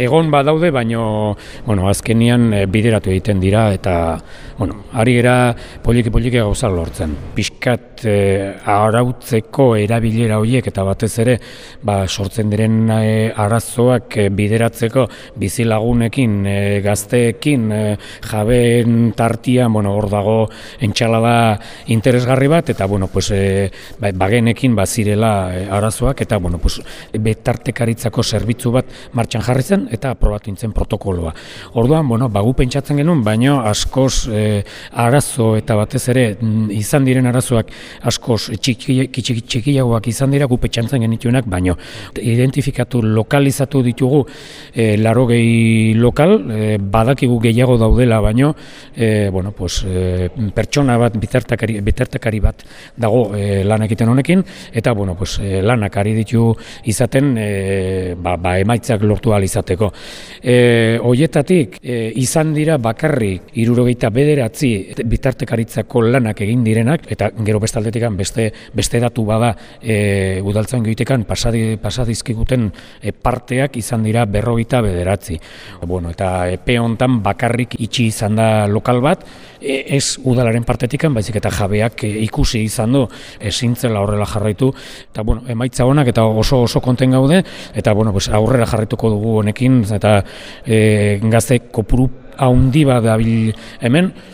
egon badaude, baino bueno, azkenian e, bideratu egiten dira eta bueno, ari era poliki poliki gauza lortzen. Piskat e, arautzeko erabilera horiek eta batez ere ba, sortzen diren e, arazoak e, bideratzeko bizilagunekin, e, gazteekin, e, jabeen tartia, bueno, hor dago entxalada interesgarri bat eta bueno, pues, e, ba, bagenekin bazirela e, arazoak eta bueno, pues, betartekaritzako zerbitzu bat martxan jarri zen eta aprobatu nintzen protokoloa. Orduan, bueno, bagu pentsatzen genuen, baino askoz e, arazo eta batez ere mm, izan diren arazoak askoz txiki, txikiagoak izan dira gu pentsatzen genituenak, baino identifikatu, lokalizatu ditugu e, laro gehi lokal, e, badakigu gehiago daudela, baino e, bueno, pues, e, pertsona bat, bitartakari, bitartakari bat dago e, lan egiten honekin, eta bueno, pues, e, lanak ari ditu izaten e, ba, ba, emaitzak lortu izateko izateko. E, oietatik, e, izan dira bakarrik irurogeita bederatzi bitartekaritzako lanak egin direnak, eta gero bestaldetik beste, beste datu bada e, udaltzen goitekan pasadi, pasadizkiguten e, parteak izan dira berrogeita bederatzi. Bueno, eta epe hontan bakarrik itxi izan da lokal bat, e, ez udalaren partetikan, baizik eta jabeak e, ikusi izan du ezintzela horrela jarraitu, eta bueno, emaitza honak eta oso oso konten gaude, eta bueno, pues, aurrera jarraituko dugu honekin, eta e, gazte kopuru haundi bat dabil hemen,